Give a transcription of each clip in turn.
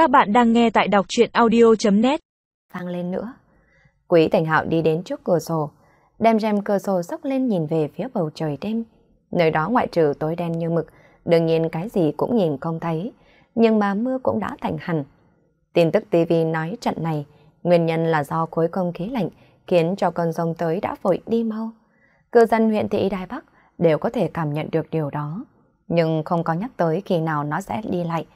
Các bạn đang nghe tại đọc chuyện audio.net Vang lên nữa. Quý Thành Hạo đi đến trước cửa sổ, đem rèm cửa sổ sốc lên nhìn về phía bầu trời đêm. Nơi đó ngoại trừ tối đen như mực, đương nhiên cái gì cũng nhìn không thấy, nhưng mà mưa cũng đã thành hẳn. Tin tức TV nói trận này, nguyên nhân là do khối không khí lạnh khiến cho cơn rông tới đã vội đi mau. Cư dân huyện thị Đài Bắc đều có thể cảm nhận được điều đó, nhưng không có nhắc tới khi nào nó sẽ đi lại.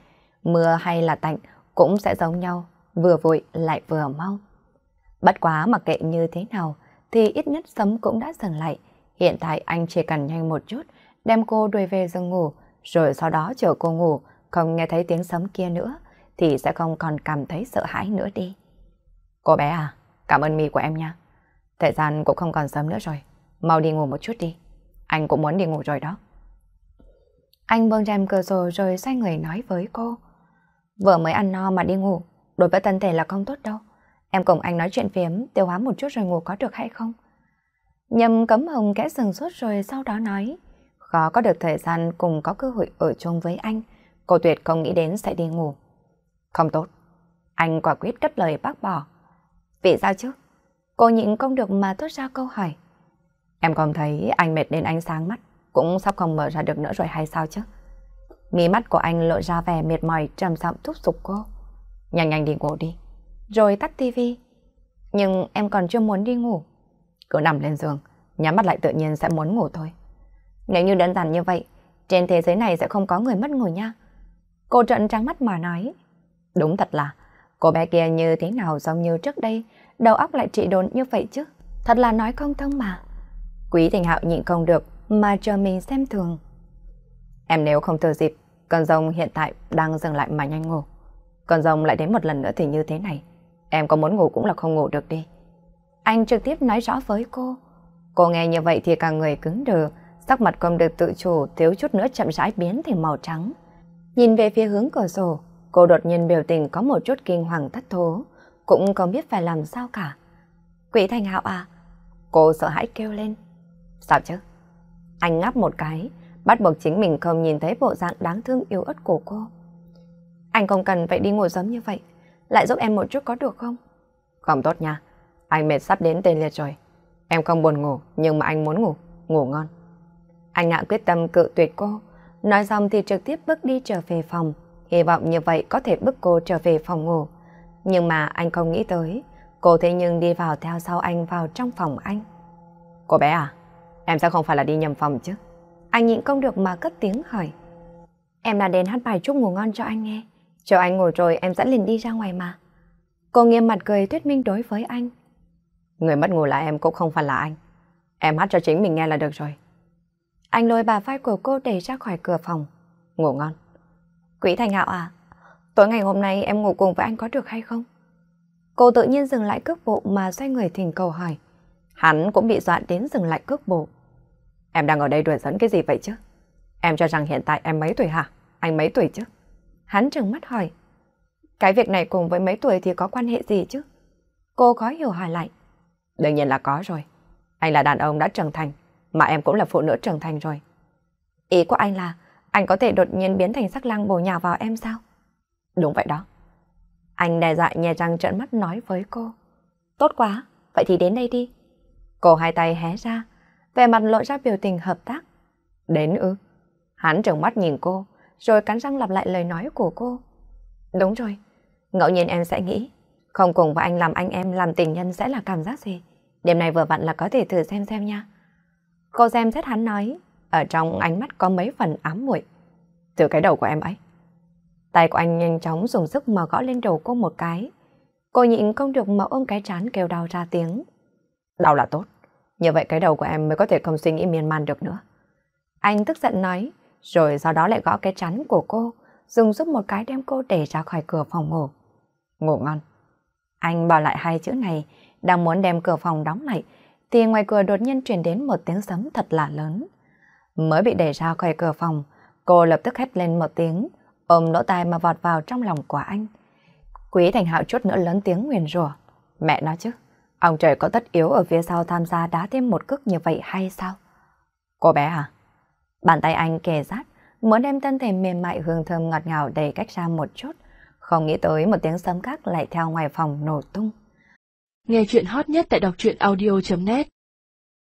Mưa hay là tạnh cũng sẽ giống nhau, vừa vội lại vừa mau. Bất quá mặc kệ như thế nào, thì ít nhất sấm cũng đã dừng lại. Hiện tại anh chỉ cần nhanh một chút, đem cô đuổi về giường ngủ, rồi sau đó chờ cô ngủ, không nghe thấy tiếng sấm kia nữa, thì sẽ không còn cảm thấy sợ hãi nữa đi. Cô bé à, cảm ơn mì của em nha. Thời gian cũng không còn sớm nữa rồi, mau đi ngủ một chút đi. Anh cũng muốn đi ngủ rồi đó. Anh bưng rèm cửa sổ rồi xoay người nói với cô. Vừa mới ăn no mà đi ngủ, đối với thân thể là không tốt đâu. Em cùng anh nói chuyện phiếm, tiêu hóa một chút rồi ngủ có được hay không? Nhầm cấm hồng kẽ sừng sốt rồi sau đó nói. Khó có được thời gian cùng có cơ hội ở chung với anh. Cô tuyệt không nghĩ đến sẽ đi ngủ. Không tốt. Anh quả quyết cất lời bác bỏ. Vì sao chứ? Cô nhịn không được mà thốt ra câu hỏi. Em còn thấy anh mệt đến ánh sáng mắt, cũng sắp không mở ra được nữa rồi hay sao chứ? Mí mắt của anh lộ ra vẻ mệt mỏi trầm giọng thúc giục cô. Nhanh nhanh đi ngủ đi. Rồi tắt tivi. Nhưng em còn chưa muốn đi ngủ. Cứ nằm lên giường, nhắm mắt lại tự nhiên sẽ muốn ngủ thôi. Nếu như đơn giản như vậy, trên thế giới này sẽ không có người mất ngủ nha. Cô trận trắng mắt mà nói. Đúng thật là, cô bé kia như thế nào giống như trước đây, đầu óc lại trị đồn như vậy chứ. Thật là nói không thông mà. Quý Thành Hạo nhịn không được mà chờ mình xem thường. Em nếu không thừa dịp, con rồng hiện tại đang dừng lại mà nhanh ngủ. Con rồng lại đến một lần nữa thì như thế này. Em có muốn ngủ cũng là không ngủ được đi. Anh trực tiếp nói rõ với cô. Cô nghe như vậy thì cả người cứng đờ, sắc mặt không được tự chủ, thiếu chút nữa chậm rãi biến thành màu trắng. Nhìn về phía hướng cửa sổ, cô đột nhiên biểu tình có một chút kinh hoàng thất thố, cũng không biết phải làm sao cả. Quỷ Thành Hạo à? Cô sợ hãi kêu lên. Sao chứ? Anh ngáp một cái, bắt buộc chính mình không nhìn thấy bộ dạng đáng thương yếu ớt của cô. Anh không cần phải đi ngủ sớm như vậy, lại giúp em một chút có được không? Không tốt nha, anh mệt sắp đến tên liệt rồi. Em không buồn ngủ, nhưng mà anh muốn ngủ, ngủ ngon. Anh ngạ quyết tâm cự tuyệt cô, nói xong thì trực tiếp bước đi trở về phòng, hy vọng như vậy có thể bức cô trở về phòng ngủ. Nhưng mà anh không nghĩ tới, cô thế nhưng đi vào theo sau anh vào trong phòng anh. Cô bé à, em sẽ không phải là đi nhầm phòng chứ? Anh nhịn không được mà cất tiếng hỏi. Em đã đến hát bài chúc ngủ ngon cho anh nghe. Chờ anh ngủ rồi em dẫn liền đi ra ngoài mà. Cô nghiêm mặt cười thuyết minh đối với anh. Người mất ngủ là em cũng không phải là anh. Em hát cho chính mình nghe là được rồi. Anh lôi bà vai của cô đẩy ra khỏi cửa phòng. Ngủ ngon. Quỹ Thành Hạo à, tối ngày hôm nay em ngủ cùng với anh có được hay không? Cô tự nhiên dừng lại cước bộ mà xoay người thỉnh cầu hỏi. Hắn cũng bị dọa đến dừng lại cước bộ. Em đang ở đây đuổi dẫn cái gì vậy chứ? Em cho rằng hiện tại em mấy tuổi hả? Anh mấy tuổi chứ? Hắn trừng mắt hỏi. Cái việc này cùng với mấy tuổi thì có quan hệ gì chứ? Cô khó hiểu hỏi lại. Đương nhiên là có rồi. Anh là đàn ông đã trưởng thành, mà em cũng là phụ nữ trưởng thành rồi. Ý của anh là anh có thể đột nhiên biến thành sắc lang bổ nhào vào em sao? Đúng vậy đó. Anh đe dọa nhè răng trợn mắt nói với cô. Tốt quá, vậy thì đến đây đi. Cô hai tay hé ra, về mặt lộ ra biểu tình hợp tác. Đến ư? Hắn trợn mắt nhìn cô, rồi cắn răng lặp lại lời nói của cô. Đúng rồi, ngẫu nhiên em sẽ nghĩ, không cùng với anh làm anh em làm tình nhân sẽ là cảm giác gì? Đêm này vừa vặn là có thể thử xem xem nha. Cô xem xét hắn nói, ở trong ánh mắt có mấy phần ám muội. Từ cái đầu của em ấy. Tay của anh nhanh chóng dùng sức mà gõ lên đầu cô một cái. Cô nhịn không được mà ôm cái chán kêu đau ra tiếng. Đau là tốt. Như vậy cái đầu của em mới có thể không suy nghĩ miên man được nữa. Anh tức giận nói, rồi sau đó lại gõ cái chắn của cô, dùng giúp một cái đem cô để ra khỏi cửa phòng ngủ. Ngủ ngon. Anh bỏ lại hai chữ này, đang muốn đem cửa phòng đóng lại, thì ngoài cửa đột nhiên truyền đến một tiếng sấm thật là lớn. Mới bị đẩy ra khỏi cửa phòng, cô lập tức hét lên một tiếng, ôm lỗ tai mà vọt vào trong lòng của anh. Quý Thành Hạo chút nữa lớn tiếng nguyền rủa. Mẹ nó chứ, ông trời có tất yếu ở phía sau tham gia đá thêm một cước như vậy hay sao? Cô bé à? Bàn tay anh kề rát, muốn đem thân thể mềm mại hương thơm ngọt ngào đầy cách ra một chút, Không nghĩ tới một tiếng sấm khác lại theo ngoài phòng nổ tung. Nghe chuyện hot nhất tại đọc truyện audio.net